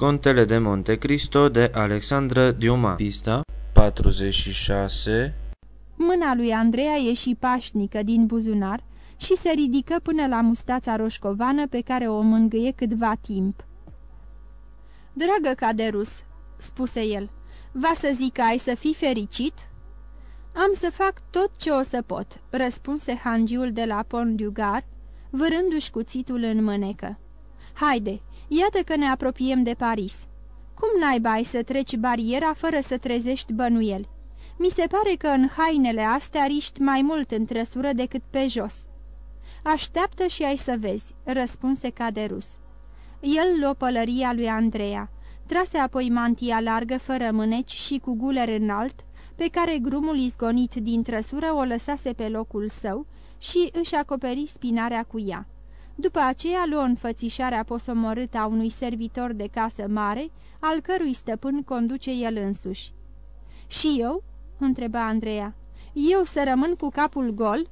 Contele de Monte Cristo de Alexandra Diuma Pista 46 Mâna lui Andreea ieși pașnică din buzunar și se ridică până la mustața roșcovană pe care o mângâie câtva timp. Dragă Caderus," spuse el, va să zic că ai să fii fericit?" Am să fac tot ce o să pot," răspunse hangiul de la Pondugar, vârându-și cuțitul în mânecă. Haide, iată că ne apropiem de Paris. Cum naiba ai să treci bariera fără să trezești bănuieli? Mi se pare că în hainele astea riști mai mult în trăsură decât pe jos." Așteaptă și ai să vezi," răspunse Caderus. El luă pălăria lui Andreea, trase apoi mantia largă fără mâneci și cu guler înalt, pe care grumul izgonit din trăsură o lăsase pe locul său și își acoperi spinarea cu ea. După aceea luă înfățișarea posomorâtă a unui servitor de casă mare, al cărui stăpân conduce el însuși. Și eu?" întreba Andreea. Eu să rămân cu capul gol?"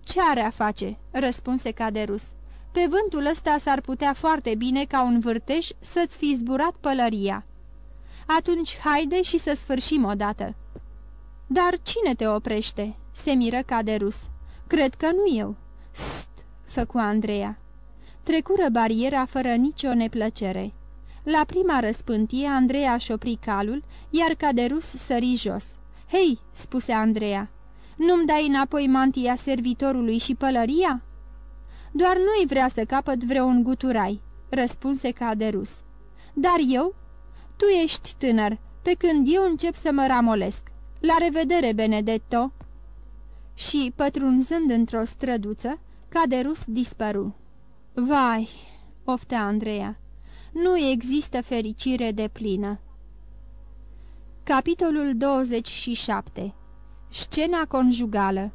Ce are a face?" răspunse Caderus. Pe vântul ăsta s-ar putea foarte bine ca un vârteș să-ți fi zburat pălăria. Atunci haide și să sfârșim odată." Dar cine te oprește?" se miră Caderus. Cred că nu eu." St!" făcu Andreea. Trecură bariera fără nicio neplăcere. La prima răspântie, Andreea și opri calul, iar Caderus sări jos. Hei!" spuse Andreea. Nu-mi dai înapoi mantia servitorului și pălăria?" Doar nu-i vrea să capăt vreun guturai," răspunse Caderus. Dar eu?" Tu ești tânăr, pe când eu încep să mă ramolesc. La revedere, Benedetto!" Și, pătrunzând într-o străduță, Caderus dispăru. Vai!" oftea Andreea. Nu există fericire de plină. Capitolul 27 Scena conjugală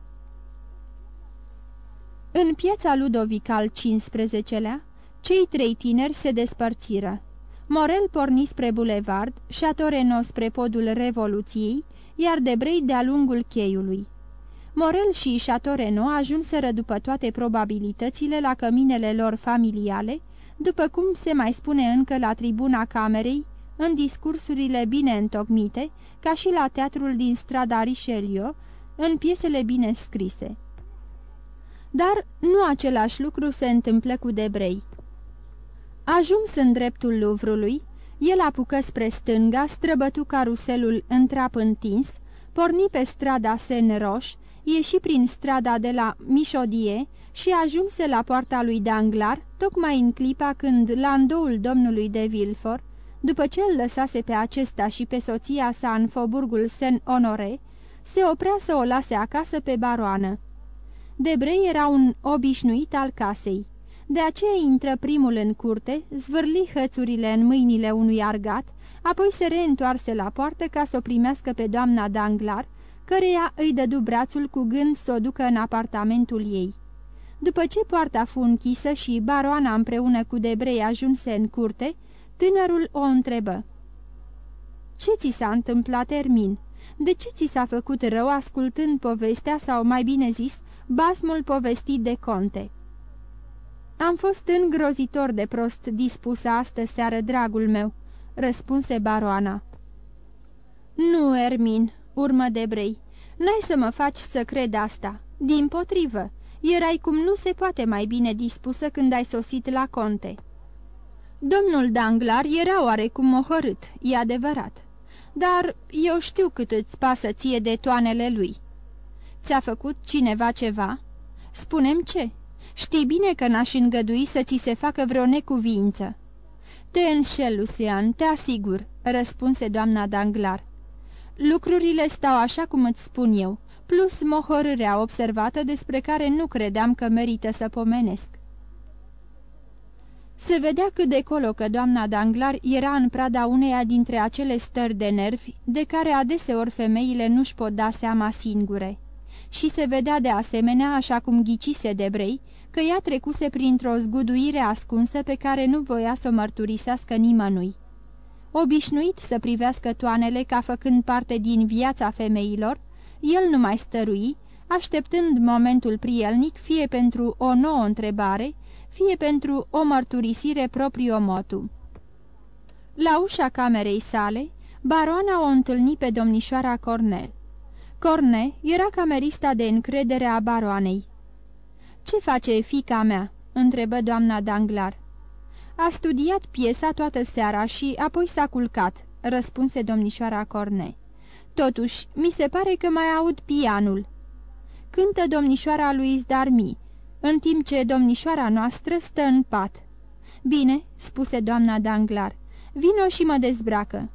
În piața Ludovic al XV-lea, cei trei tineri se despărțiră. Morel porni spre bulevard, Chateau spre podul Revoluției, iar Debrei de-a lungul cheiului. Morel și Chateau ajunseră după toate probabilitățile la căminele lor familiale, după cum se mai spune încă la tribuna camerei, în discursurile bine întocmite, ca și la teatrul din strada Richelieu, în piesele bine scrise. Dar nu același lucru se întâmplă cu Debrei. Ajuns în dreptul Luvrului, el apucă spre stânga, străbătu caruselul în trap întins, porni pe strada Seine-Roche, ieși prin strada de la Mișodie și ajunse la poarta lui Danglar, tocmai în clipa când landoul domnului de Villefort după ce îl lăsase pe acesta și pe soția sa în foburgul Saint-Honoré, se oprea să o lase acasă pe baroană. Debrei era un obișnuit al casei. De aceea intră primul în curte, zvârli hățurile în mâinile unui argat, apoi se reîntoarse la poartă ca să o primească pe doamna Danglar, căreia îi dădu brațul cu gând să o ducă în apartamentul ei. După ce poarta fu închisă și baroana împreună cu Debrei ajunse în curte, Tânărul o întrebă. Ce ți s-a întâmplat, Ermin? De ce ți s-a făcut rău ascultând povestea sau, mai bine zis, basmul povestit de conte?" Am fost îngrozitor de prost dispusă astă seară, dragul meu," răspunse baroana. Nu, Ermin," urmă Debrei, n-ai să mă faci să cred asta. Din potrivă, erai cum nu se poate mai bine dispusă când ai sosit la conte." Domnul Danglar era oarecum ohorât, e adevărat, dar eu știu cât îți pasă ție de toanele lui. Ți-a făcut cineva ceva? Spunem ce? Știi bine că n-aș îngădui să ți se facă vreo necuvință." Te înșel, Lucian, te asigur," răspunse doamna Danglar. Lucrurile stau așa cum îți spun eu, plus mohorârea observată despre care nu credeam că merită să pomenesc. Se vedea cât de colo că doamna Danglar era în prada uneia dintre acele stări de nervi de care adeseori femeile nu-și pot da seama singure. Și se vedea de asemenea, așa cum ghicise de brei, că ea trecuse printr-o zguduire ascunsă pe care nu voia să o mărturisească nimănui. Obișnuit să privească toanele ca făcând parte din viața femeilor, el nu mai stărui, așteptând momentul prielnic fie pentru o nouă întrebare, fie pentru o mărturisire proprio motu. La ușa camerei sale, baroana o întâlni pe domnișoara Cornel. Corne era camerista de încredere a baroanei. Ce face fica mea?" întrebă doamna Danglar. A studiat piesa toată seara și apoi s-a culcat," răspunse domnișoara Corne. Totuși, mi se pare că mai aud pianul." Cântă domnișoara lui Darmi, în timp ce domnișoara noastră stă în pat." Bine," spuse doamna Danglar, vino și mă dezbracă."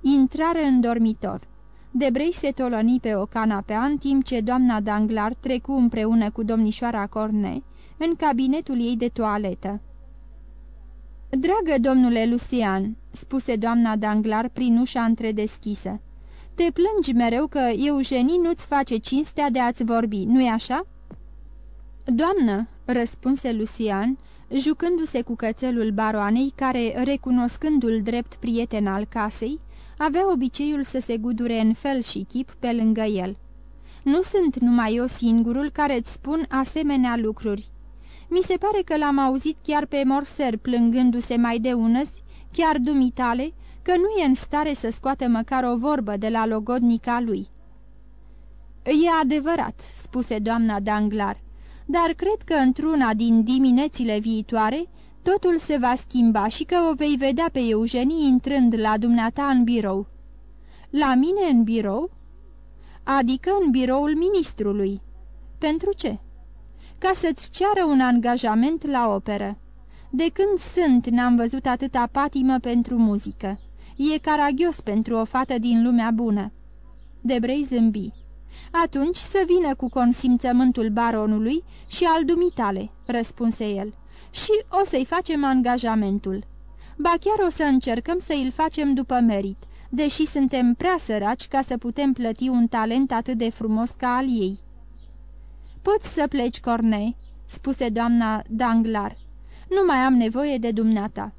Intrară în dormitor. Debrei se tolăni pe o canapea în timp ce doamna Danglar trecu împreună cu domnișoara Corne în cabinetul ei de toaletă. Dragă domnule Lucian," spuse doamna Danglar prin ușa întredeschisă, te plângi mereu că Eugenie nu-ți face cinstea de a-ți vorbi, nu-i așa?" Doamnă," răspunse Lucian, jucându-se cu cățelul baroanei care, recunoscându-l drept prieten al casei, avea obiceiul să se gudure în fel și chip pe lângă el. Nu sunt numai eu singurul care îți spun asemenea lucruri. Mi se pare că l-am auzit chiar pe Morser plângându-se mai de unăzi, chiar dumitale, că nu e în stare să scoată măcar o vorbă de la logodnica lui. E adevărat," spuse doamna Danglar, dar cred că într-una din diminețile viitoare totul se va schimba și că o vei vedea pe Eugenie intrând la dumneata în birou." La mine în birou?" Adică în biroul ministrului." Pentru ce?" Ca să-ți ceară un angajament la operă. De când sunt n-am văzut atâta patimă pentru muzică. E caragios pentru o fată din lumea bună." Debrei zâmbi. Atunci să vină cu consimțământul baronului și al dumitale," răspunse el și o să-i facem angajamentul. Ba chiar o să încercăm să îl facem după merit, deși suntem prea săraci ca să putem plăti un talent atât de frumos ca al ei. Poți să pleci, Cornei," spuse doamna Danglar. Nu mai am nevoie de dumneata."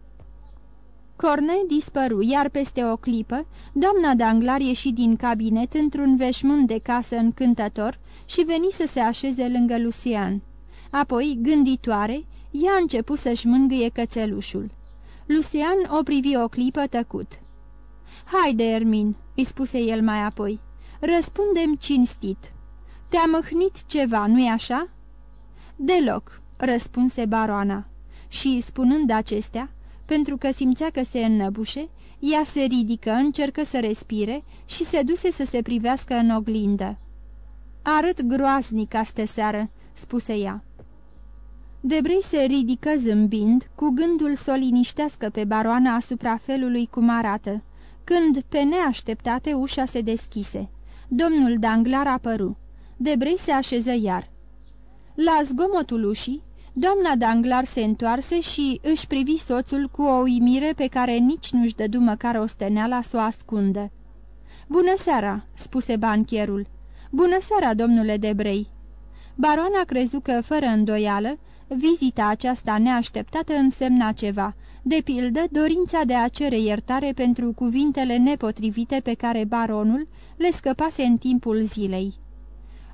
Cornei dispăru, iar peste o clipă, doamna Danglar ieși din cabinet într-un veșmânt de casă încântător și veni să se așeze lângă Lucian. Apoi, gânditoare, ea a început să-și mângâie cățelușul. Lucian o privi o clipă tăcut. Haide, Ermin," îi spuse el mai apoi, răspundem cinstit. Te-a mâhnit ceva, nu-i așa?" Deloc," răspunse baroana. Și, spunând acestea, pentru că simțea că se înnăbușe, ea se ridică, încercă să respire și se duse să se privească în oglindă. Arăt groaznic astă seară," spuse ea. Debrei se ridică zâmbind, cu gândul să o liniștească pe baroana asupra felului cum arată, când, pe neașteptate, ușa se deschise. Domnul Danglar apăru. Debrei se așeză iar. La zgomotul ușii, doamna Danglar se întoarse și își privi soțul cu o uimire pe care nici nu-și dădu măcar o steneala să o ascundă. Bună seara!" spuse bancherul. Bună seara, domnule Debrei!" Baroana crezu că, fără îndoială, Vizita aceasta neașteptată însemna ceva, de pildă dorința de a cere iertare pentru cuvintele nepotrivite pe care baronul le scăpase în timpul zilei.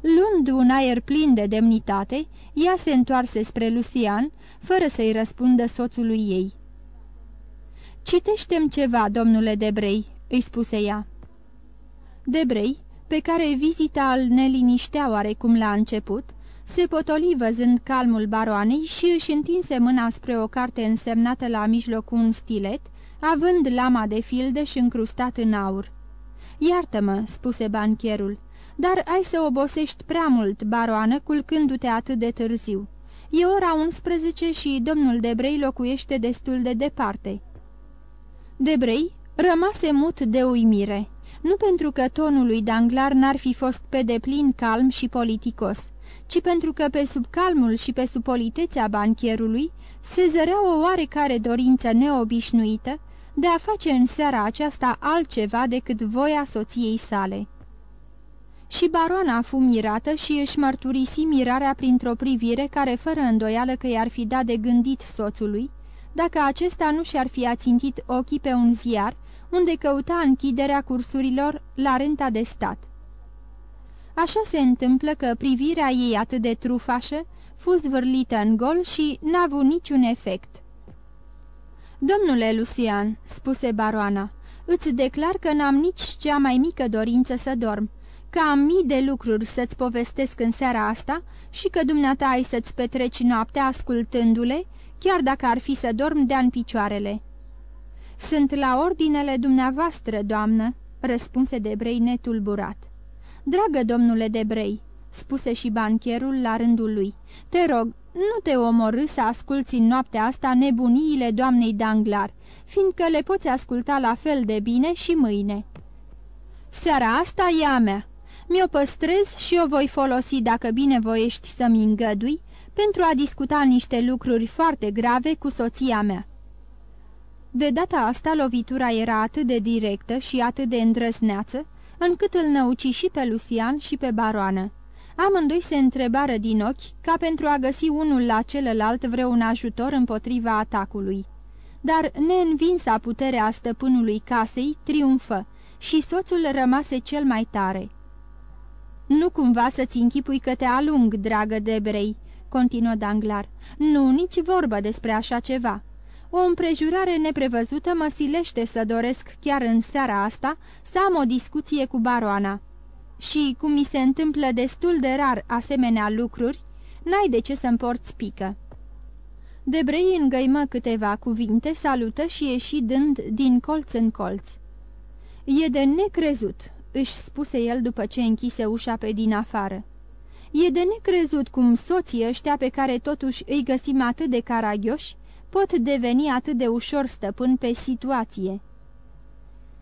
Luând un aer plin de demnitate, ea se întoarse spre Lucian, fără să-i răspundă soțului ei. Citește-mi ceva, domnule Debrei," îi spuse ea. Debrei, pe care vizita îl neliniștea oarecum la început, se potoli văzând calmul baroanei și își întinse mâna spre o carte însemnată la mijloc cu un stilet, având lama de fildeș încrustat în aur. Iartă-mă," spuse bancherul, dar ai să obosești prea mult, baroană, culcându-te atât de târziu. E ora 11 și domnul Debrei locuiește destul de departe." Debrei rămase mut de uimire, nu pentru că tonul lui Danglar n-ar fi fost pe deplin calm și politicos, ci pentru că pe sub calmul și pe sub politețea bancherului se zărea o oarecare dorință neobișnuită de a face în seara aceasta altceva decât voia soției sale. Și baroana fu mirată și își mărturisi mirarea printr-o privire care fără îndoială că i-ar fi dat de gândit soțului, dacă acesta nu și-ar fi ațintit ochii pe un ziar unde căuta închiderea cursurilor la renta de stat. Așa se întâmplă că privirea ei atât de trufașă fu zvârlită în gol și n-a avut niciun efect. Domnule Lucian," spuse baroana, îți declar că n-am nici cea mai mică dorință să dorm, că am mii de lucruri să-ți povestesc în seara asta și că dumneata ai să-ți petreci noaptea ascultându-le, chiar dacă ar fi să dorm de-an picioarele." Sunt la ordinele dumneavoastră, doamnă," răspunse Debrei netulburat. Dragă domnule Debrei," spuse și bancherul la rândul lui, te rog, nu te omorâ să asculți în noaptea asta nebuniile doamnei Danglar, fiindcă le poți asculta la fel de bine și mâine." Seara asta e a mea. Mi-o păstrez și o voi folosi dacă bine voiești să-mi îngădui pentru a discuta niște lucruri foarte grave cu soția mea." De data asta lovitura era atât de directă și atât de îndrăzneață, încât îl năuci și pe Lucian și pe baroană. Amândoi se întrebară din ochi ca pentru a găsi unul la celălalt vreun ajutor împotriva atacului. Dar neînvinsa puterea stăpânului casei triumfă și soțul rămase cel mai tare. Nu cumva să-ți închipui că te alung, dragă Debrei," continuă Danglar. Nu, nici vorbă despre așa ceva." O împrejurare neprevăzută mă silește să doresc chiar în seara asta să am o discuție cu baroana. Și, cum mi se întâmplă destul de rar asemenea lucruri, n-ai de ce să-mi porți pică." Debrei îngăimă câteva cuvinte, salută și ieși dând din colț în colț. E de necrezut," își spuse el după ce închise ușa pe din afară. E de necrezut cum soții ăștia pe care totuși îi găsim atât de caragioși pot deveni atât de ușor stăpân pe situație.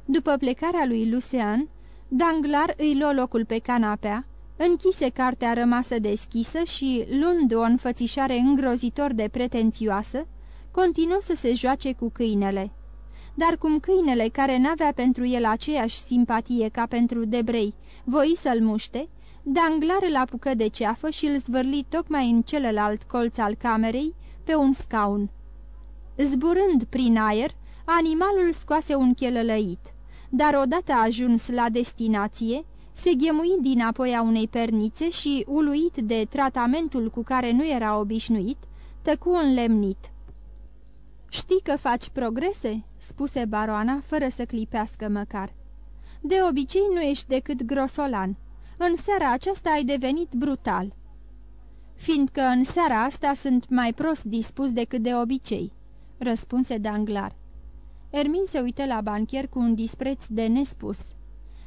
După plecarea lui Lucean, Danglar îi luă locul pe canapea, închise cartea rămasă deschisă și, luând o înfățișare îngrozitor de pretențioasă, continuă să se joace cu câinele. Dar cum câinele, care n-avea pentru el aceeași simpatie ca pentru Debrei, voi să-l muște, Danglar îl apucă de ceafă și îl zvârli tocmai în celălalt colț al camerei, pe un scaun. Zburând prin aer, animalul scoase un chelălăit, dar odată ajuns la destinație, se ghemui din apoi a unei pernițe și, uluit de tratamentul cu care nu era obișnuit, tăcu înlemnit. Știi că faci progrese?" Spuse baroana, fără să clipească măcar. De obicei nu ești decât grosolan. În seara aceasta ai devenit brutal." Fiindcă în seara asta sunt mai prost dispus decât de obicei," răspunse Danglar. Ermin se uită la bancher cu un dispreț de nespus.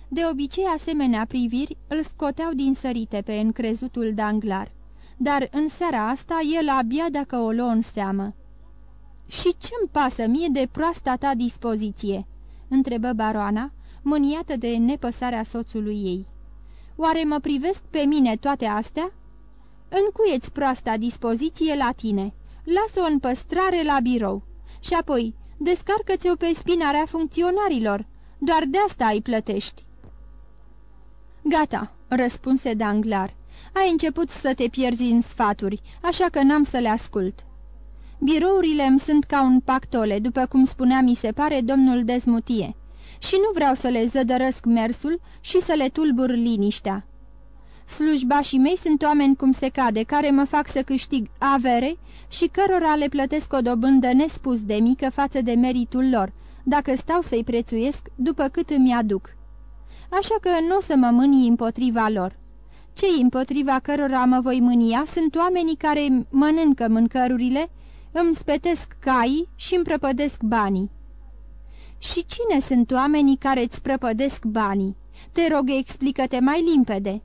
De obicei, asemenea priviri îl scoteau din sărite pe încrezutul Danglar, dar în seara asta el abia dacă o luă în seamă. Și ce-mi pasă mie de proasta ta dispoziție?" întrebă baroana, mâniată de nepăsarea soțului ei. Oare mă privesc pe mine toate astea?" Încuieți proasta dispoziție la tine. Lasă-o în păstrare la birou. Și apoi, descarcă-ți-o pe spinarea funcționarilor. Doar de asta îi plătești." Gata," răspunse Danglar. Ai început să te pierzi în sfaturi, așa că n-am să le ascult." Birourile îmi sunt ca un pactole, după cum spunea mi se pare domnul Dezmutie, și nu vreau să le zădărăsc mersul și să le tulbur liniștea. Slujbașii mei sunt oameni cum se cade, care mă fac să câștig avere și cărora le plătesc o dobândă nespus de mică față de meritul lor, dacă stau să-i prețuiesc după cât îmi aduc. Așa că nu o să mă mânii împotriva lor. Cei împotriva cărora mă voi mânia sunt oamenii care mănâncă mâncărurile, îmi spetesc caii și îmi prăpădesc banii. Și cine sunt oamenii care îți prăpădesc banii? Te rog, explică-te mai limpede.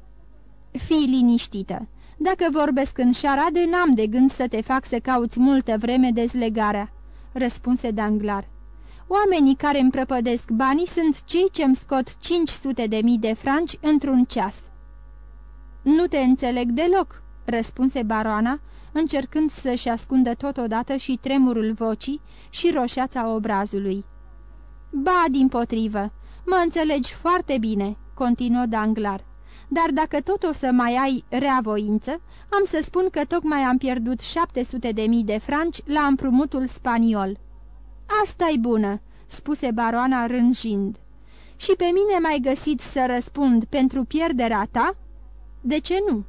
Fii liniștită. Dacă vorbesc în șarade, n-am de gând să te fac să cauți multă vreme dezlegarea," răspunse Danglar. Oamenii care îmi prăpădesc banii sunt cei ce-mi scot 500 de mii de franci într-un ceas." Nu te înțeleg deloc," răspunse baroana, încercând să-și ascundă totodată și tremurul vocii și roșeața obrazului. Ba, din potrivă, mă înțelegi foarte bine," continuă Danglar dar dacă tot o să mai ai reavoință, am să spun că tocmai am pierdut 700 de mii de franci la împrumutul spaniol." Asta-i bună," spuse baroana rânjind. Și pe mine mai găsit să răspund pentru pierderea ta?" De ce nu?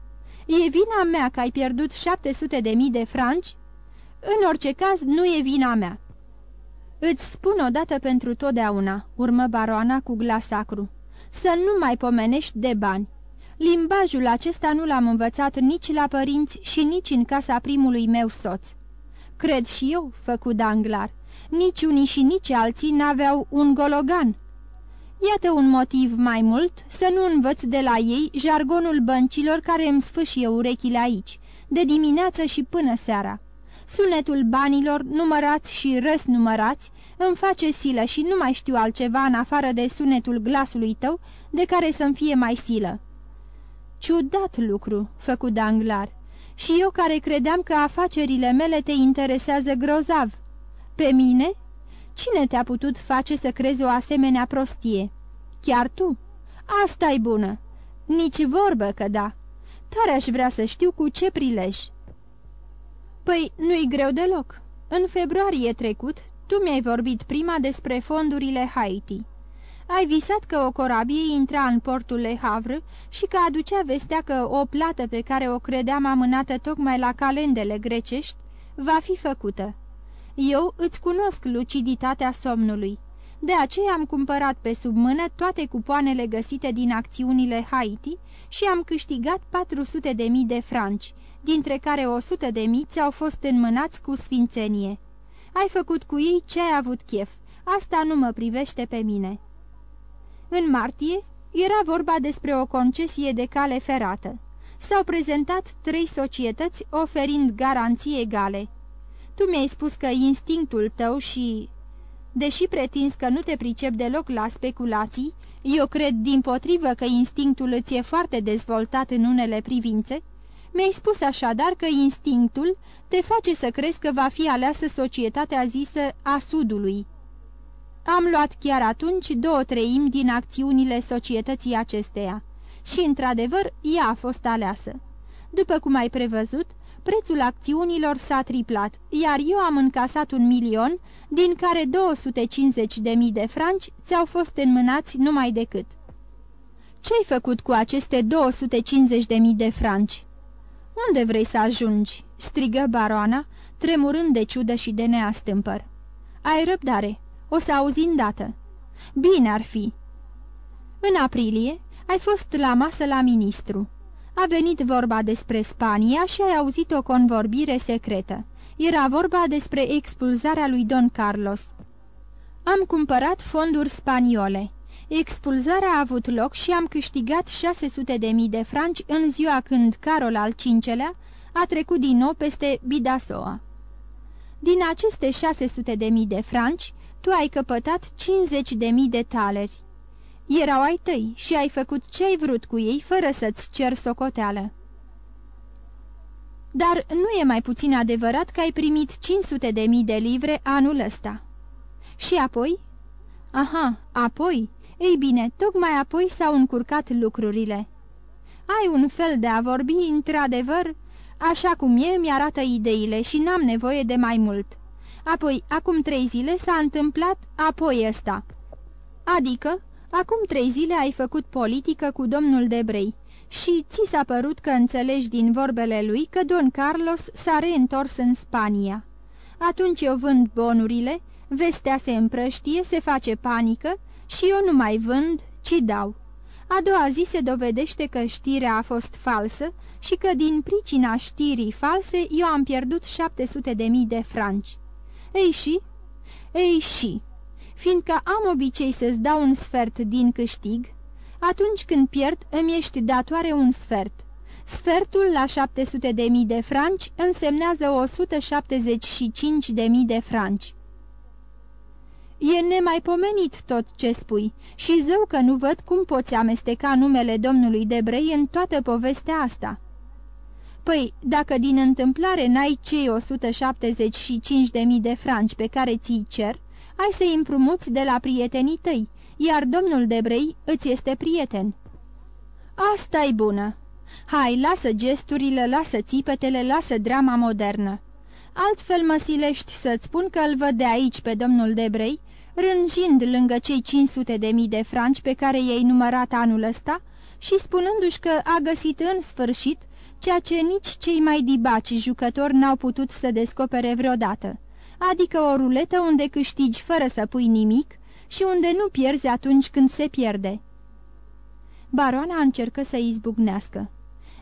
E vina mea că ai pierdut 700 de mii de franci?" În orice caz, nu e vina mea." Îți spun odată pentru totdeauna," urmă baroana cu glas sacru, să nu mai pomenești de bani. Limbajul acesta nu l-am învățat nici la părinți și nici în casa primului meu soț." Cred și eu," făcu Danglar, nici unii și nici alții n-aveau un gologan." Iată un motiv mai mult să nu învăț de la ei jargonul băncilor care îmi sfâșie urechile aici, de dimineață și până seara. Sunetul banilor, numărați și răsnumărați, îmi face silă și nu mai știu altceva în afară de sunetul glasului tău, de care să-mi fie mai silă." Ciudat lucru," făcu Danglar, și eu care credeam că afacerile mele te interesează grozav. Pe mine? Cine te-a putut face să crezi o asemenea prostie? Chiar tu? asta e bună. Nici vorbă că da. Tare aș vrea să știu cu ce prilej." Păi, nu-i greu deloc. În februarie trecut, tu mi-ai vorbit prima despre fondurile Haiti. Ai visat că o corabie intra în portul Le Havre și că aducea vestea că o plată pe care o credeam amânată tocmai la calendele grecești va fi făcută. Eu îți cunosc luciditatea somnului. De aceea am cumpărat pe sub mână toate cupoanele găsite din acțiunile Haiti și am câștigat 400 de mii de franci, dintre care 100 de mii ți-au fost înmânați cu sfințenie. Ai făcut cu ei ce ai avut chef, asta nu mă privește pe mine. În martie era vorba despre o concesie de cale ferată. S-au prezentat trei societăți oferind garanții egale. Tu mi-ai spus că instinctul tău și... Deși pretinzi că nu te pricep deloc la speculații, eu cred din potrivă că instinctul îți e foarte dezvoltat în unele privințe, mi-ai spus așadar că instinctul te face să crezi că va fi aleasă societatea zisă a Sudului. Am luat chiar atunci două treimi din acțiunile societății acesteia și, într-adevăr, ea a fost aleasă. După cum ai prevăzut, prețul acțiunilor s-a triplat, iar eu am încasat un milion, din care 250 de mii de franci ți-au fost înmânați numai decât. Ce-ai făcut cu aceste 250 de mii de franci?" Unde vrei să ajungi?" strigă baroana, tremurând de ciudă și de neastâmpăr. Ai răbdare, o să auzi îndată." Bine ar fi." În aprilie ai fost la masă la ministru. A venit vorba despre Spania și ai auzit o convorbire secretă. Era vorba despre expulzarea lui Don Carlos. Am cumpărat fonduri spaniole. Expulzarea a avut loc și am câștigat 600 de mii de franci în ziua când Carol al V-lea a trecut din nou peste Bidasoa. Din aceste 600 de mii de franci, tu ai căpătat 50 de mii de taleri. Erau ai tăi și ai făcut ce ai vrut cu ei fără să-ți cer socoteală. Dar nu e mai puțin adevărat că ai primit 500 de mii de livre anul ăsta. Și apoi? Aha, apoi? Ei bine, tocmai apoi s-au încurcat lucrurile. Ai un fel de a vorbi, într-adevăr, așa cum e, mi-arată ideile și n-am nevoie de mai mult. Apoi, acum trei zile s-a întâmplat apoi ăsta. Adică, acum trei zile ai făcut politică cu domnul Debrei și ți s-a părut că înțelegi din vorbele lui că Don Carlos s-a reîntors în Spania. Atunci eu vând bonurile, vestea se împrăștie, se face panică și eu nu mai vând, ci dau. A doua zi se dovedește că știrea a fost falsă și că din pricina știrii false eu am pierdut 700 de mii de franci. Ei și? Ei și, fiindcă am obicei să-ți dau un sfert din câștig, atunci când pierd îmi ești datoare un sfert. Sfertul la 700 de mii de franci însemnează 175 de mii de franci. E nemaipomenit tot ce spui și zău că nu văd cum poți amesteca numele domnului Debrei în toată povestea asta." Păi, dacă din întâmplare n-ai cei 175.000 de franci pe care ți-i cer, ai să-i împrumuți de la prietenii tăi, iar domnul Debrei îți este prieten." asta e bună. Hai, lasă gesturile, lasă țipetele, lasă drama modernă. Altfel mă silești să-ți spun că îl văd de aici pe domnul Debrei, rânjind lângă cei 500 de mii de franci pe care i-ai numărat anul ăsta și spunându-și că a găsit în sfârșit ceea ce nici cei mai dibaci jucători n-au putut să descopere vreodată, adică o ruletă unde câștigi fără să pui nimic și unde nu pierzi atunci când se pierde. Baroana încercă să izbucnească.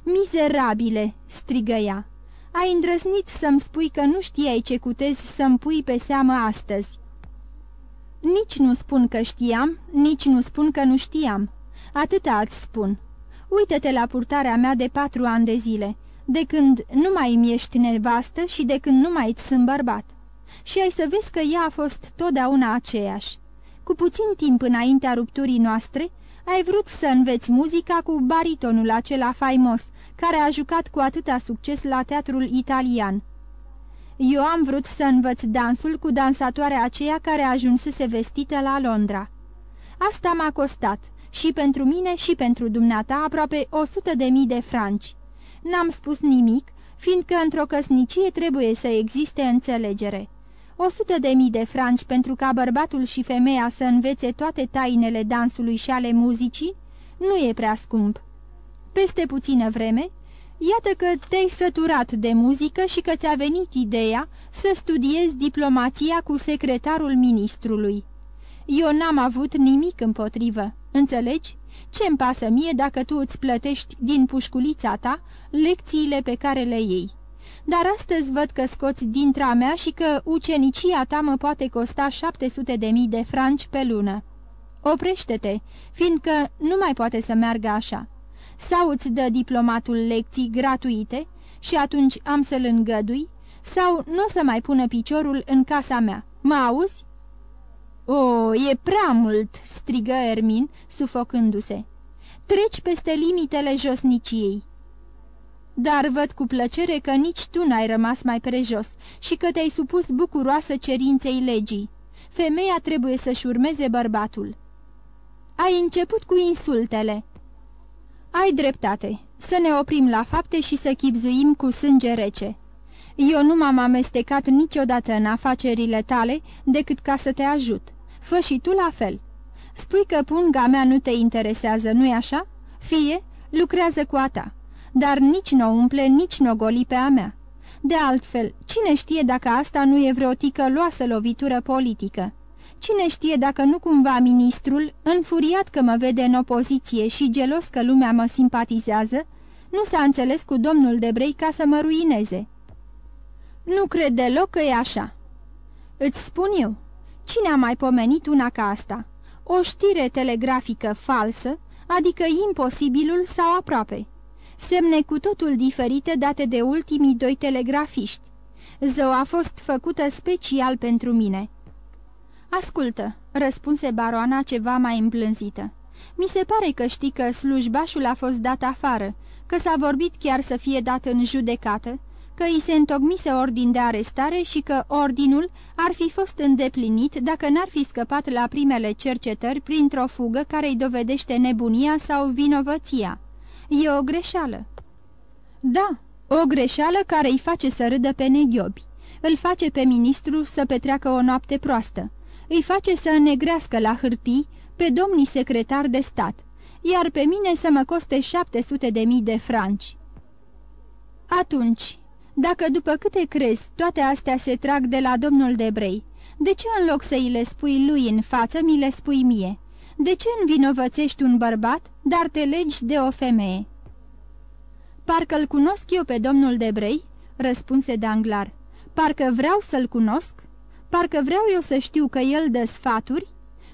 Mizerabile!" strigă ea. Ai îndrăznit să-mi spui că nu știai ce cutezi să-mi pui pe seamă astăzi." Nici nu spun că știam, nici nu spun că nu știam. Atâta îți spun. Uită-te la purtarea mea de patru ani de zile, de când nu mai îmi ești nevastă și de când nu mai îți sunt bărbat. Și ai să vezi că ea a fost totdeauna aceeași. Cu puțin timp înaintea rupturii noastre, ai vrut să înveți muzica cu baritonul acela faimos, care a jucat cu atâta succes la teatrul italian. Eu am vrut să învăț dansul cu dansatoarea aceea care ajunsese vestită la Londra. Asta m-a costat, și pentru mine și pentru dumneata, aproape o sută de mii de franci. N-am spus nimic, fiindcă într-o căsnicie trebuie să existe înțelegere. O sută de mii de franci pentru ca bărbatul și femeia să învețe toate tainele dansului și ale muzicii nu e prea scump. Peste puțină vreme, iată că te-ai săturat de muzică și că ți-a venit ideea să studiezi diplomația cu secretarul ministrului. Eu n-am avut nimic împotrivă, înțelegi? Ce-mi pasă mie dacă tu îți plătești din pușculița ta lecțiile pe care le iei? Dar astăzi văd că scoți dintra mea și că ucenicia ta mă poate costa 700 de mii de franci pe lună. Oprește-te, fiindcă nu mai poate să meargă așa. Sau îți dă diplomatul lecții gratuite și atunci am să-l îngădui, sau nu o să mai pună piciorul în casa mea. Mă auzi? O, e prea mult!" strigă Ermin, sufocându-se. Treci peste limitele josniciei." Dar văd cu plăcere că nici tu n-ai rămas mai prejos și că te-ai supus bucuroasă cerinței legii. Femeia trebuie să-și urmeze bărbatul." Ai început cu insultele." Ai dreptate. Să ne oprim la fapte și să chipzuim cu sânge rece." Eu nu m-am amestecat niciodată în afacerile tale decât ca să te ajut. Fă și tu la fel. Spui că punga mea nu te interesează, nu-i așa? Fie, lucrează cu a ta, dar nici nu umple, nici nu goli pe a mea. De altfel, cine știe dacă asta nu e vreo ticăloasă lovitură politică? Cine știe dacă nu cumva ministrul, înfuriat că mă vede în opoziție și gelos că lumea mă simpatizează, nu s-a înțeles cu domnul Debrei ca să mă ruineze? Nu cred deloc că e așa. Îți spun eu, cine a mai pomenit una ca asta? O știre telegrafică falsă, adică imposibilul sau aproape. Semne cu totul diferite date de ultimii doi telegrafiști. Zău a fost făcută special pentru mine. Ascultă, răspunse baroana ceva mai îmblânzită. Mi se pare că știi că slujbașul a fost dat afară, că s-a vorbit chiar să fie dat în judecată, că îi se întocmise ordin de arestare și că ordinul ar fi fost îndeplinit dacă n-ar fi scăpat la primele cercetări printr-o fugă care îi dovedește nebunia sau vinovăția. E o greșeală. Da, o greșeală care îi face să râdă pe neghiobi. Îl face pe ministru să petreacă o noapte proastă. Îi face să înnegrească la hârtii pe domnii secretar de stat, iar pe mine să mă coste 700 de mii de franci. Atunci, dacă după câte crezi toate astea se trag de la domnul Debrei, de ce în loc să îi le spui lui în față, mi le spui mie? De ce învinovățești un bărbat, dar te legi de o femeie?" Parcă-l cunosc eu pe domnul Debrei?" răspunse Danglar. Parcă vreau să-l cunosc? Parcă vreau eu să știu că el dă sfaturi?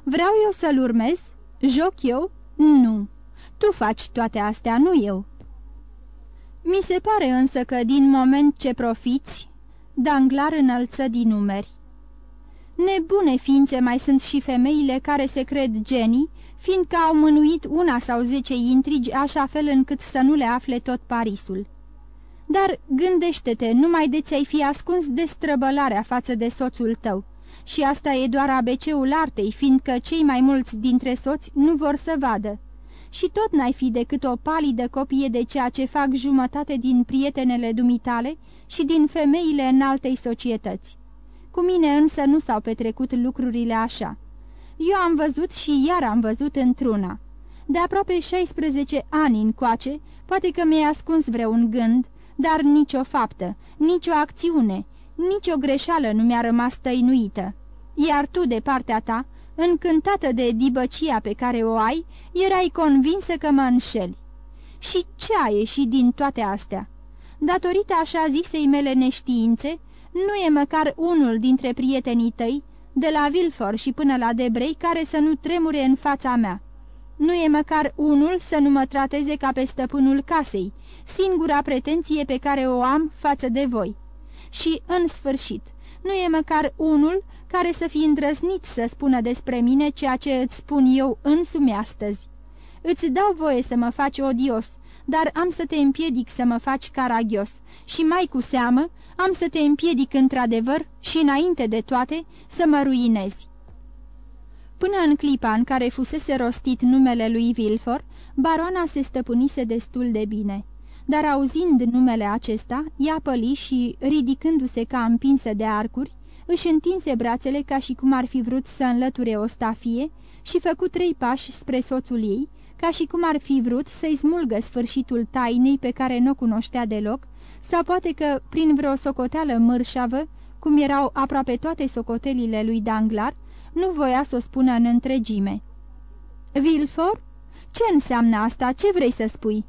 Vreau eu să-l urmez? Joc eu? Nu. Tu faci toate astea, nu eu." Mi se pare însă că din moment ce profiți, Danglar înălță din numeri. Nebune ființe mai sunt și femeile care se cred genii, fiindcă au mânuit una sau zece intrigi așa fel încât să nu le afle tot Parisul. Dar gândește-te, numai de ți-ai fi ascuns de străbălarea față de soțul tău. Și asta e doar abeceul artei, fiindcă cei mai mulți dintre soți nu vor să vadă și tot n-ai fi decât o palidă copie de ceea ce fac jumătate din prietenele dumitale și din femeile în altei societăți. Cu mine însă nu s-au petrecut lucrurile așa. Eu am văzut și iar am văzut într-una. De aproape 16 ani încoace, poate că mi-ai ascuns vreun gând, dar nicio faptă, nicio acțiune, Nici o greșeală nu mi-a rămas tăinuită. Iar tu, de partea ta, încântată de dibăcia pe care o ai, erai convinsă că mă înșeli. Și ce a ieșit din toate astea? Datorită așa zisei mele neștiințe, nu e măcar unul dintre prietenii tăi, de la Vilfor și până la Debrei, care să nu tremure în fața mea. Nu e măcar unul să nu mă trateze ca pe stăpânul casei, singura pretenție pe care o am față de voi. Și, în sfârșit, nu e măcar unul care să fi îndrăznit să spună despre mine ceea ce îți spun eu însumi astăzi. Îți dau voie să mă faci odios, dar am să te împiedic să mă faci caragios și mai cu seamă am să te împiedic într-adevăr și înainte de toate să mă ruinezi. Până în clipa în care fusese rostit numele lui Vilfor, baroana se stăpânise destul de bine. Dar auzind numele acesta, ea păli și, ridicându-se ca împinsă de arcuri, își întinse brațele ca și cum ar fi vrut să înlăture o stafie și făcu trei pași spre soțul ei, ca și cum ar fi vrut să-i smulgă sfârșitul tainei pe care nu o cunoștea deloc, sau poate că, prin vreo socoteală mărșavă, cum erau aproape toate socotelile lui Danglar, nu voia să o spună în întregime. Vilfor? Ce înseamnă asta? Ce vrei să spui?"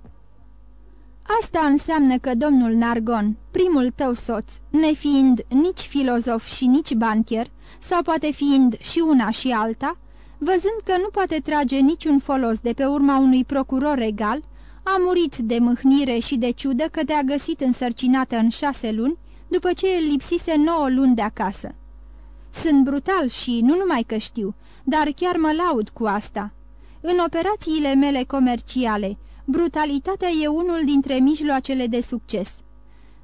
Asta înseamnă că domnul Nargon, primul tău soț, nefiind nici filozof și nici bancher, sau poate fiind și una și alta, văzând că nu poate trage niciun folos de pe urma unui procuror regal, a murit de mâhnire și de ciudă că te-a găsit însărcinată în șase luni, după ce îl lipsise nouă luni de acasă. Sunt brutal și nu numai că știu, dar chiar mă laud cu asta. În operațiile mele comerciale, brutalitatea e unul dintre mijloacele de succes.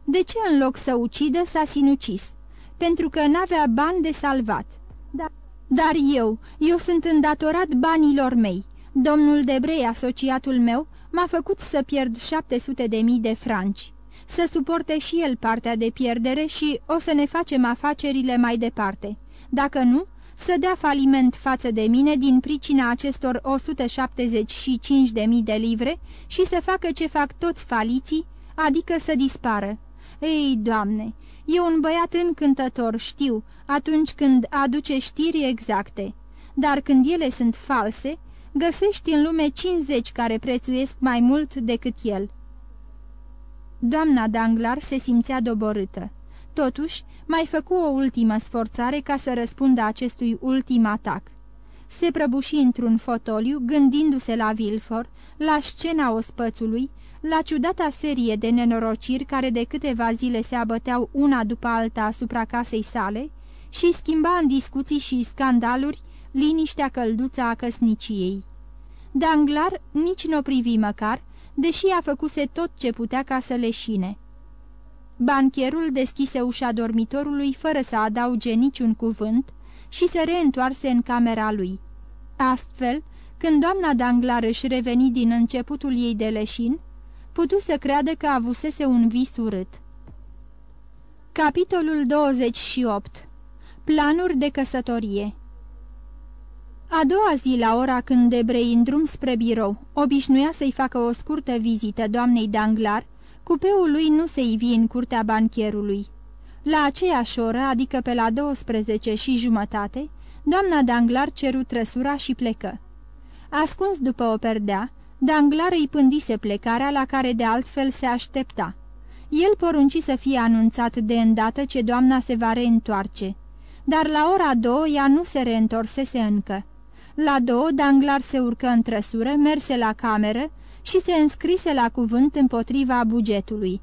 De ce în loc să ucidă s-a sinucis? Pentru că n-avea bani de salvat. Dar, dar eu, eu sunt îndatorat banilor mei. Domnul Debrei, asociatul meu, m-a făcut să pierd 700 de mii de franci. Să suporte și el partea de pierdere și o să ne facem afacerile mai departe. Dacă nu, să dea faliment față de mine din pricina acestor 175 de mii de livre și să facă ce fac toți faliții, adică să dispară. Ei, Doamne, e un băiat încântător, știu, atunci când aduce știri exacte, dar când ele sunt false, găsești în lume 50 care prețuiesc mai mult decât el. Doamna Danglar se simțea doborâtă. Totuși, mai făcu o ultimă sforțare ca să răspundă acestui ultim atac. Se prăbuși într-un fotoliu, gândindu-se la Vilfor, la scena ospățului, la ciudata serie de nenorociri care de câteva zile se abăteau una după alta asupra casei sale și schimba în discuții și scandaluri liniștea călduță a căsniciei. Danglar nici nu o privi măcar, deși a făcuse tot ce putea ca să leșine. Bancherul deschise ușa dormitorului fără să adauge niciun cuvânt și se reîntoarse în camera lui. Astfel, când doamna Danglar își reveni din începutul ei de leșin, putu să creadă că avusese un vis urât. Capitolul 28 Planuri de căsătorie A doua zi, la ora când Debrei în drum spre birou, obișnuia să-i facă o scurtă vizită doamnei Danglar, Cupeul lui nu se ivi în curtea bancherului. La aceeași oră, adică pe la 12 și jumătate, doamna Danglar ceru trăsura și plecă. Ascuns după o perdea, Danglar îi pândise plecarea la care de altfel se aștepta. El porunci să fie anunțat de îndată ce doamna se va reîntoarce, dar la ora două ea nu se reîntorsese încă. La două, Danglar se urcă în trăsură, merse la cameră, și se înscrise la cuvânt împotriva bugetului.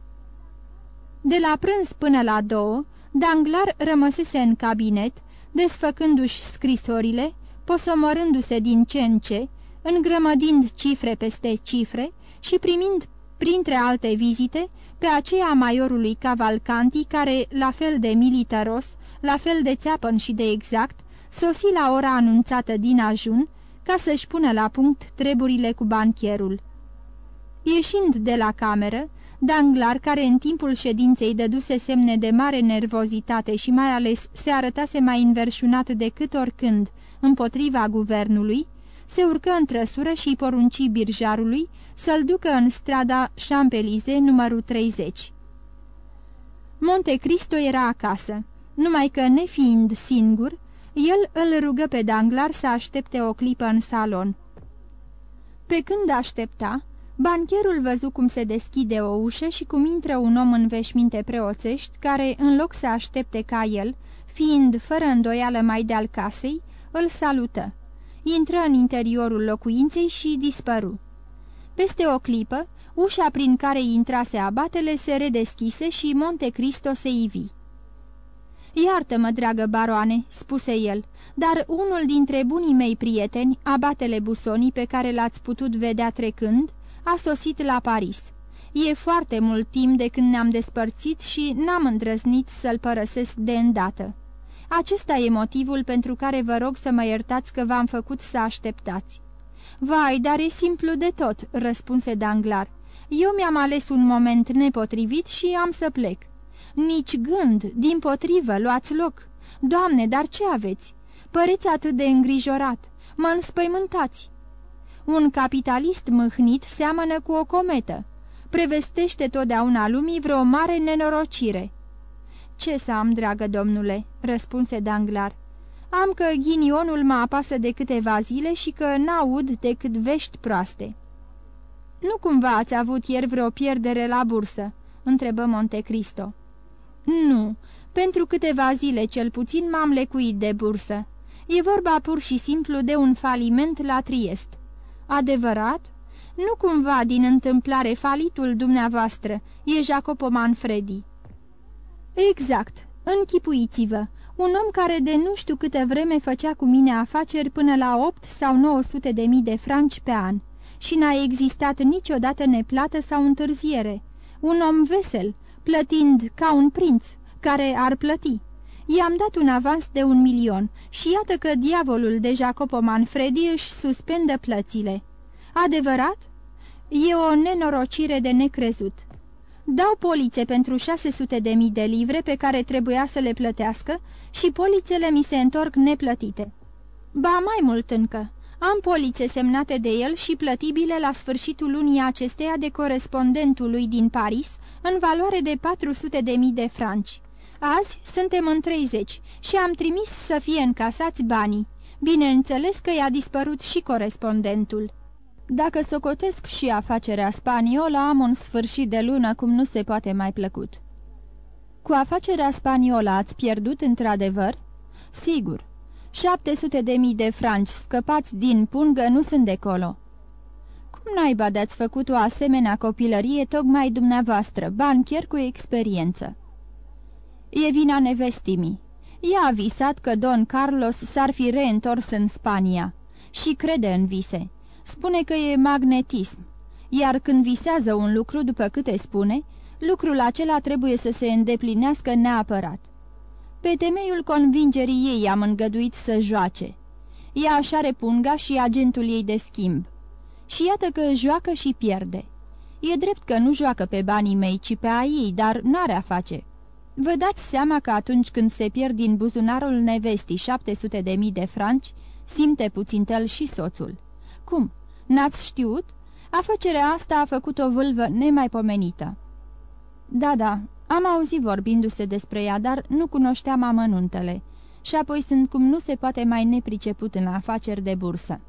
De la prânz până la două, Danglar rămăsese în cabinet, desfăcându-și scrisorile, posomorându-se din ce în ce, îngrămădind cifre peste cifre și primind, printre alte vizite, pe aceea maiorului Cavalcanti, care, la fel de militaros, la fel de țeapăn și de exact, sosi la ora anunțată din ajun, ca să-și pună la punct treburile cu bancherul. Ieșind de la cameră, Danglar, care în timpul ședinței dăduse semne de mare nervozitate și mai ales se arătase mai înverșunat decât oricând împotriva guvernului, se urcă în trăsură și porunci birjarului să-l ducă în strada Champelize numărul 30. Monte Cristo era acasă, numai că, nefiind singur, el îl rugă pe Danglar să aștepte o clipă în salon. Pe când aștepta, bancherul văzu cum se deschide o ușă și cum intră un om în veșminte preoțești, care, în loc să aștepte ca el, fiind fără îndoială mai de-al casei, îl salută. Intră în interiorul locuinței și dispăru. Peste o clipă, ușa prin care intrase abatele se redeschise și Monte Cristo se ivi. Iartă-mă, dragă baroane," spuse el, dar unul dintre bunii mei prieteni, abatele Busoni, pe care l-ați putut vedea trecând, a sosit la Paris. E foarte mult timp de când ne-am despărțit și n-am îndrăznit să-l părăsesc de îndată. Acesta e motivul pentru care vă rog să mă iertați că v-am făcut să așteptați." Vai, dar e simplu de tot," răspunse Danglar. Eu mi-am ales un moment nepotrivit și am să plec." Nici gând, din potrivă, luați loc. Doamne, dar ce aveți? Păreți atât de îngrijorat. Mă înspăimântați. Un capitalist mâhnit seamănă cu o cometă. Prevestește totdeauna lumii vreo mare nenorocire. Ce să am, dragă domnule?" răspunse Danglar. Am că ghinionul mă apasă de câteva zile și că n-aud decât vești proaste." Nu cumva ați avut ieri vreo pierdere la bursă?" întrebă Monte Cristo. Nu, pentru câteva zile cel puțin m-am lecuit de bursă. E vorba pur și simplu de un faliment la Triest. Adevărat? Nu cumva din întâmplare falitul dumneavoastră, e Jacopo Manfredi. Exact, închipuiți-vă, un om care de nu știu câte vreme făcea cu mine afaceri până la 8 sau 900 de mii de franci pe an și n-a existat niciodată neplată sau întârziere. Un om vesel, plătind ca un prinț, care ar plăti. I-am dat un avans de un milion și iată că diavolul de Jacopo Manfredi își suspendă plățile. Adevărat? E o nenorocire de necrezut. Dau polițe pentru 600 de mii de livre pe care trebuia să le plătească și polițele mi se întorc neplătite. Ba mai mult încă. Am polițe semnate de el și plătibile la sfârșitul lunii acesteia de corespondentul lui din Paris, în valoare de 400 de mii de franci. Azi suntem în 30 și am trimis să fie încasați banii. Bineînțeles că i-a dispărut și corespondentul. Dacă socotesc și afacerea spaniolă, am un sfârșit de lună cum nu se poate mai plăcut. Cu afacerea spaniolă ați pierdut într-adevăr? Sigur. 700 de mii de franci scăpați din pungă nu sunt de colo. Cum naiba de-ați făcut o asemenea copilărie tocmai dumneavoastră, bancher cu experiență? E vina nevestimii. Ea a visat că Don Carlos s-ar fi reîntors în Spania și crede în vise. Spune că e magnetism, iar când visează un lucru după câte spune, lucrul acela trebuie să se îndeplinească neapărat. Pe temeiul convingerii ei am îngăduit să joace. Ea așa are punga și agentul ei de schimb. Și iată că joacă și pierde. E drept că nu joacă pe banii mei, ci pe a ei, dar n-are a face. Vă dați seama că atunci când se pierd din buzunarul nevestii 700 de mii de franci, simte puțin tel și soțul. Cum? N-ați știut? Afacerea asta a făcut o vâlvă nemaipomenită. Da, da, am auzit vorbindu-se despre ea, dar nu cunoșteam amănuntele. Și apoi sunt cum nu se poate mai nepriceput în afaceri de bursă.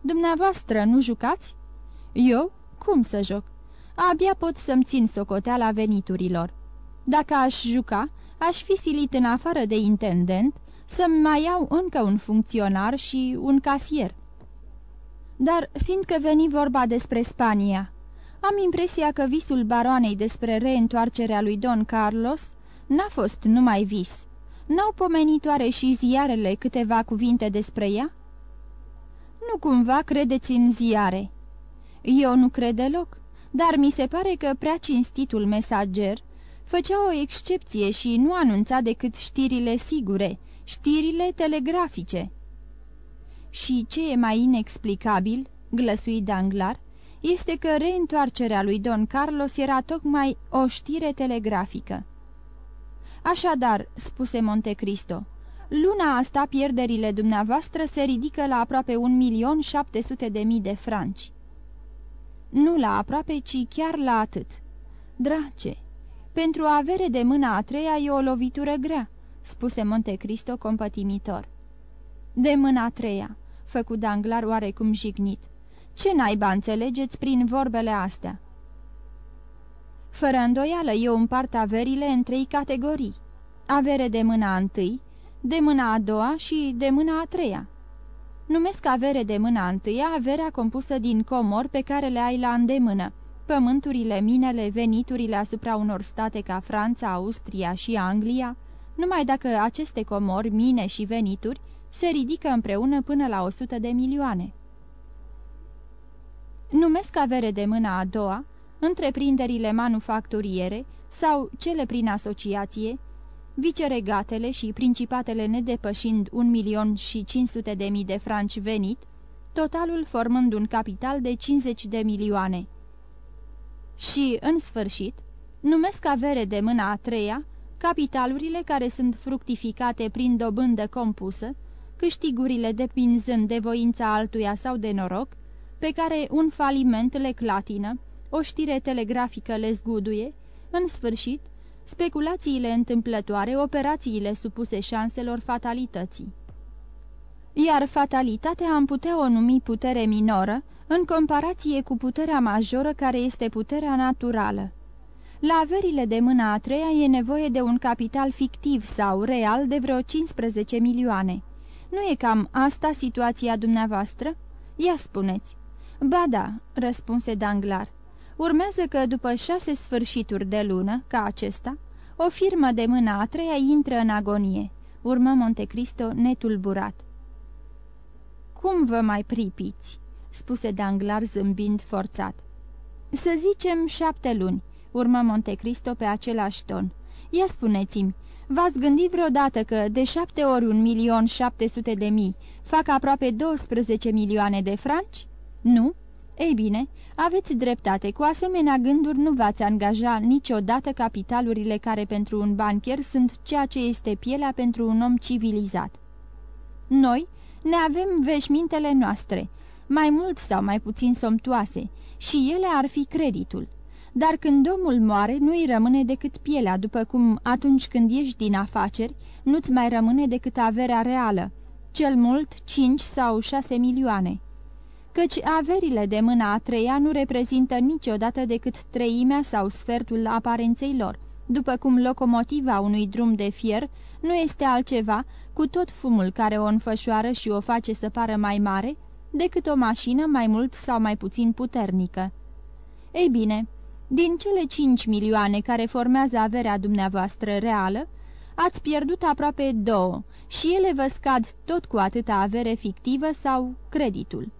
Dumneavoastră nu jucați? Eu? Cum să joc? Abia pot să-mi țin socoteala veniturilor. Dacă aș juca, aș fi silit în afară de intendent să-mi mai iau încă un funcționar și un casier. Dar, fiindcă veni vorba despre Spania, am impresia că visul baroanei despre reîntoarcerea lui Don Carlos n-a fost numai vis. N-au pomenitoare și ziarele câteva cuvinte despre ea? Nu cumva credeți în ziare. Eu nu cred deloc, dar mi se pare că prea cinstitul mesager făcea o excepție și nu anunța decât știrile sigure, știrile telegrafice. Și ce e mai inexplicabil, glăsui Danglar, este că reîntoarcerea lui Don Carlos era tocmai o știre telegrafică. Așadar, spuse Montecristo, luna asta pierderile dumneavoastră se ridică la aproape un milion șapte de mii de franci. Nu la aproape, ci chiar la atât. Drace, Pentru avere de mâna a treia e o lovitură grea," spuse Monte Cristo compătimitor. De mâna a treia," făcu Danglar oarecum jignit. Ce naiba înțelegeți prin vorbele astea?" Fără îndoială, eu împart averile în trei categorii. Avere de mâna a întâi, de mâna a doua și de mâna a treia. Numesc avere de mâna a întâia averea compusă din comori pe care le ai la îndemână, pământurile, minele, veniturile asupra unor state ca Franța, Austria și Anglia, numai dacă aceste comori, mine și venituri se ridică împreună până la 100 de milioane. Numesc avere de mâna a doua, întreprinderile manufacturiere sau cele prin asociație, viceregatele și principatele nedepășind un milion și 500 de mii de franci venit, totalul formând un capital de 50 de milioane. Și, în sfârșit, numesc avere de mâna a treia, capitalurile care sunt fructificate prin dobândă compusă, câștigurile depinzând de voința altuia sau de noroc, pe care un faliment le clatină, o știre telegrafică le zguduie, în sfârșit, speculațiile întâmplătoare, operațiile supuse șanselor fatalității. Iar fatalitatea am putea o numi putere minoră, în comparație cu puterea majoră care este puterea naturală. La averile de mâna a treia e nevoie de un capital fictiv sau real de vreo 15 milioane. Nu e cam asta situația dumneavoastră? Ia spuneți. Ba da, răspunse Danglar. Urmează că după șase sfârșituri de lună, ca acesta, o firmă de mâna a treia intră în agonie. Urmă Montecristo netulburat. Cum vă mai pripiți?" spuse Danglar zâmbind forțat. Să zicem șapte luni," urmă Montecristo pe același ton. Ia spuneți-mi, v-ați gândit vreodată că de șapte ori un milion șapte sute de mii fac aproape 12 milioane de franci? Nu? Ei bine, aveți dreptate, cu asemenea gânduri nu v-ați angaja niciodată capitalurile care pentru un bancher sunt ceea ce este pielea pentru un om civilizat. Noi ne avem veșmintele noastre, mai mult sau mai puțin somtoase, și ele ar fi creditul. Dar când omul moare, nu îi rămâne decât pielea, după cum atunci când ieși din afaceri, nu-ți mai rămâne decât averea reală, cel mult 5 sau 6 milioane căci averile de mâna a treia nu reprezintă niciodată decât treimea sau sfertul aparenței lor, după cum locomotiva unui drum de fier nu este altceva cu tot fumul care o înfășoară și o face să pară mai mare decât o mașină mai mult sau mai puțin puternică. Ei bine, din cele 5 milioane care formează averea dumneavoastră reală, ați pierdut aproape două și ele vă scad tot cu atâta avere fictivă sau creditul.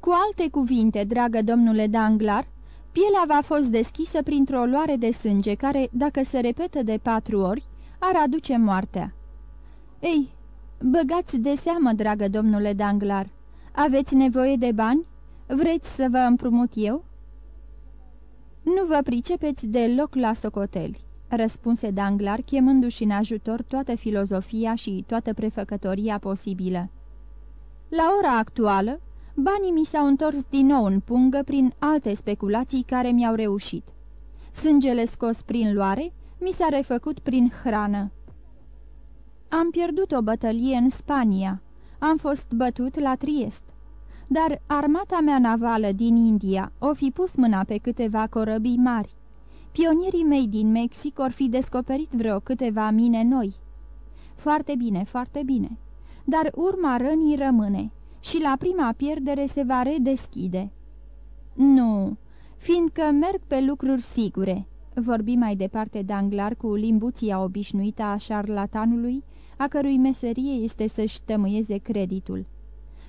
Cu alte cuvinte, dragă domnule Danglar, pielea va fost deschisă printr-o luare de sânge care, dacă se repetă de patru ori, ar aduce moartea. Ei, băgați de seamă, dragă domnule Danglar, aveți nevoie de bani? Vreți să vă împrumut eu?" Nu vă pricepeți deloc la socoteli," răspunse Danglar, chemându-și în ajutor toată filozofia și toată prefăcătoria posibilă. La ora actuală, Banii mi s-au întors din nou în pungă prin alte speculații care mi-au reușit. Sângele scos prin luare mi s-a refăcut prin hrană. Am pierdut o bătălie în Spania. Am fost bătut la Triest. Dar armata mea navală din India o fi pus mâna pe câteva corăbii mari. Pionierii mei din Mexic or fi descoperit vreo câteva mine noi. Foarte bine, foarte bine. Dar urma rănii rămâne și la prima pierdere se va redeschide. Nu, fiindcă merg pe lucruri sigure, vorbi mai departe Danglar cu limbuția obișnuită a șarlatanului, a cărui meserie este să-și tămâieze creditul.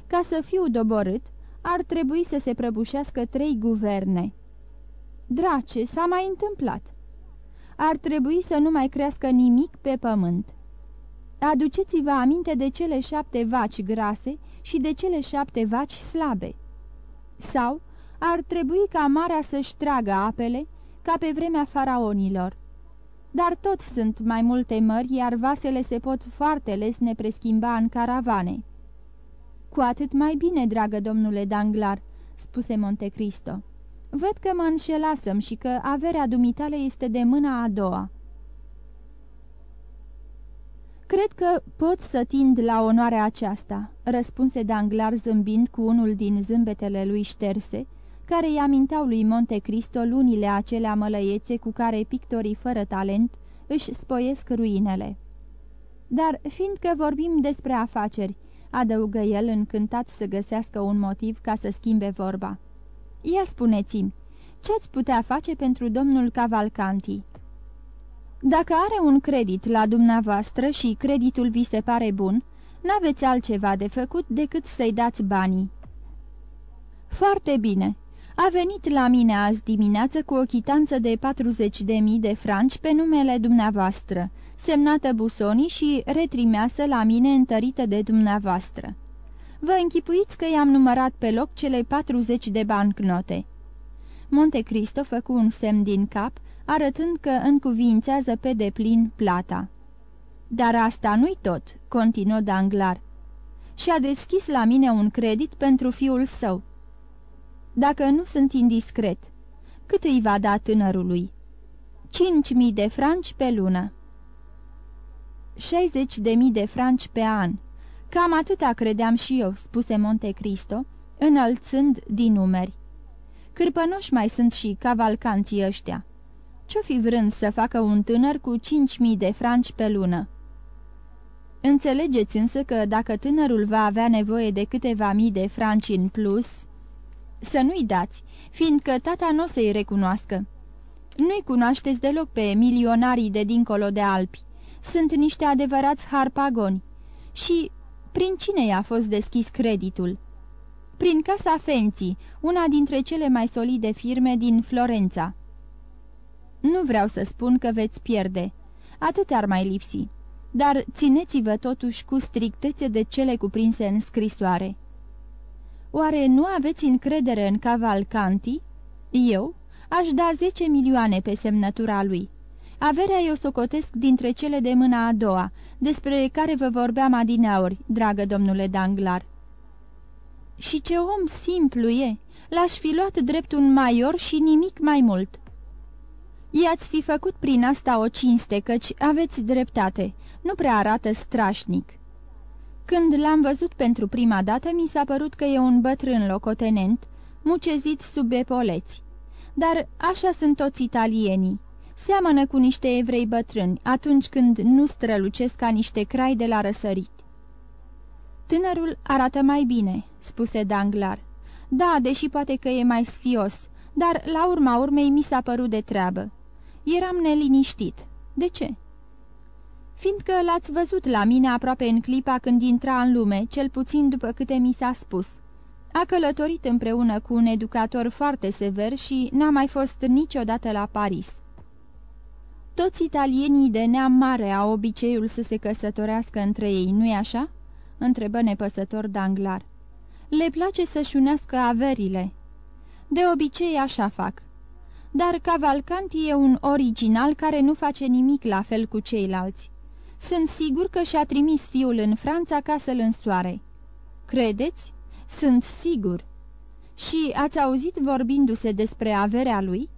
Ca să fiu doborât, ar trebui să se prăbușească trei guverne. Drace, s-a mai întâmplat. Ar trebui să nu mai crească nimic pe pământ. Aduceți-vă aminte de cele șapte vaci grase și de cele șapte vaci slabe. Sau ar trebui ca marea să-și tragă apele, ca pe vremea faraonilor. Dar tot sunt mai multe mări, iar vasele se pot foarte lesne preschimba în caravane. Cu atât mai bine, dragă domnule Danglar, spuse Montecristo. Văd că mă înșelasem și că averea dumitale este de mâna a doua." Cred că pot să tind la onoarea aceasta," răspunse Danglar zâmbind cu unul din zâmbetele lui șterse, care îi aminteau lui Monte Cristo lunile acelea mălăiețe cu care pictorii fără talent își spoiesc ruinele. Dar fiindcă vorbim despre afaceri, adăugă el încântat să găsească un motiv ca să schimbe vorba. Ia spuneți-mi, ce-ați putea face pentru domnul Cavalcanti?" Dacă are un credit la dumneavoastră și creditul vi se pare bun, n-aveți altceva de făcut decât să-i dați banii." Foarte bine. A venit la mine azi dimineață cu o chitanță de 40.000 de franci pe numele dumneavoastră, semnată Busoni și retrimeasă la mine întărită de dumneavoastră. Vă închipuiți că i-am numărat pe loc cele 40 de bancnote." Monte Cristo făcu un semn din cap, arătând că încuvințează pe deplin plata. Dar asta nu-i tot," continuă Danglar. Și-a deschis la mine un credit pentru fiul său. Dacă nu sunt indiscret, cât îi va da tânărului? Cinci mii de franci pe lună. 60 de mii de franci pe an. Cam atâta credeam și eu, spuse Monte Cristo, înălțând din numeri. Cârpănoși mai sunt și cavalcanții ăștia. Ce-o fi vrând să facă un tânăr cu 5.000 de franci pe lună? Înțelegeți însă că dacă tânărul va avea nevoie de câteva mii de franci în plus, să nu-i dați, fiindcă tata nu o să-i recunoască. Nu-i cunoașteți deloc pe milionarii de dincolo de Alpi. Sunt niște adevărați harpagoni. Și prin cine i-a fost deschis creditul? Prin Casa Fenții, una dintre cele mai solide firme din Florența. Nu vreau să spun că veți pierde. Atât ar mai lipsi. Dar țineți-vă totuși cu strictețe de cele cuprinse în scrisoare. Oare nu aveți încredere în Cavalcanti? Eu aș da 10 milioane pe semnătura lui. Averea eu socotesc dintre cele de mâna a doua, despre care vă vorbeam adineauri, dragă domnule Danglar. Și ce om simplu e! L-aș fi luat drept un maior și nimic mai mult. I-ați fi făcut prin asta o cinste, căci aveți dreptate, nu prea arată strașnic. Când l-am văzut pentru prima dată, mi s-a părut că e un bătrân locotenent, mucezit sub epoleți. Dar așa sunt toți italienii. Seamănă cu niște evrei bătrâni, atunci când nu strălucesc ca niște crai de la răsărit. Tânărul arată mai bine," spuse Danglar. Da, deși poate că e mai sfios, dar la urma urmei mi s-a părut de treabă. Eram neliniștit. De ce? Fiindcă l-ați văzut la mine aproape în clipa când intra în lume, cel puțin după câte mi s-a spus. A călătorit împreună cu un educator foarte sever și n-a mai fost niciodată la Paris. Toți italienii de neam mare au obiceiul să se căsătorească între ei, nu-i așa?" întrebă nepăsător Danglar. Le place să-și unească averile." De obicei așa fac dar Cavalcanti e un original care nu face nimic la fel cu ceilalți. Sunt sigur că și-a trimis fiul în Franța ca să-l însoare. Credeți? Sunt sigur. Și ați auzit vorbindu-se despre averea lui?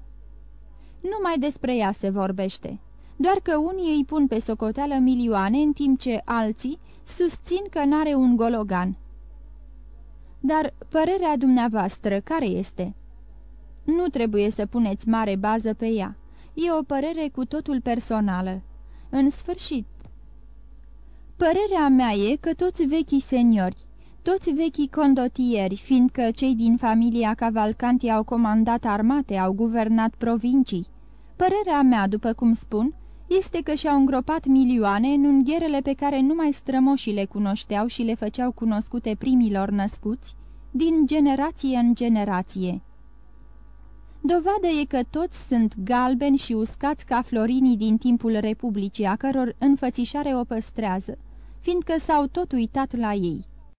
Numai despre ea se vorbește. Doar că unii îi pun pe socoteală milioane, în timp ce alții susțin că n-are un gologan. Dar părerea dumneavoastră care este?" Nu trebuie să puneți mare bază pe ea. E o părere cu totul personală. În sfârșit, părerea mea e că toți vechii seniori, toți vechii condotieri, fiindcă cei din familia Cavalcanti au comandat armate, au guvernat provincii, părerea mea, după cum spun, este că și-au îngropat milioane în ungherele pe care numai strămoșii le cunoșteau și le făceau cunoscute primilor născuți, din generație în generație. Dovadă e că toți sunt galbeni și uscați ca florinii din timpul Republicii, a căror înfățișare o păstrează, fiindcă s-au tot uitat la ei.